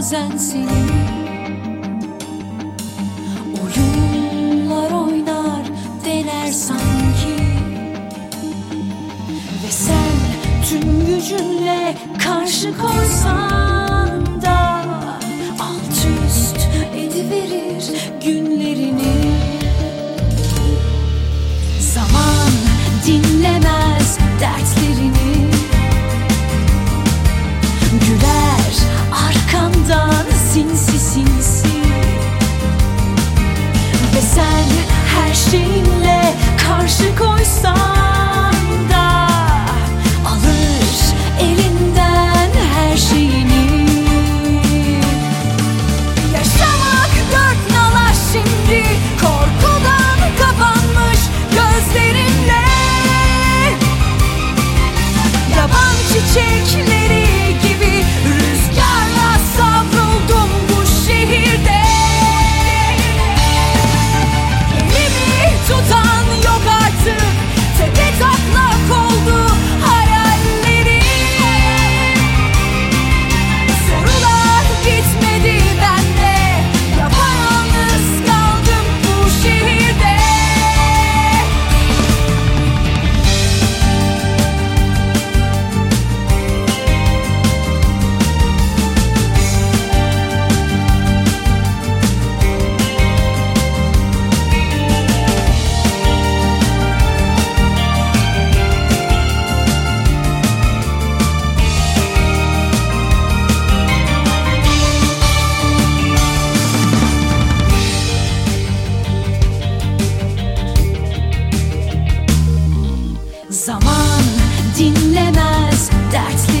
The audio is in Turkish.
Bazen seni Oyunlar oynar dener sanki. Ve sen tüm gücünle karşı koysan her karşı koysan da Alır elinden her şeyini. Yaşamak dört nala şimdi Korkudan kapanmış gözlerinle. Yaban çiçekleri Zaman dinlemez dertleri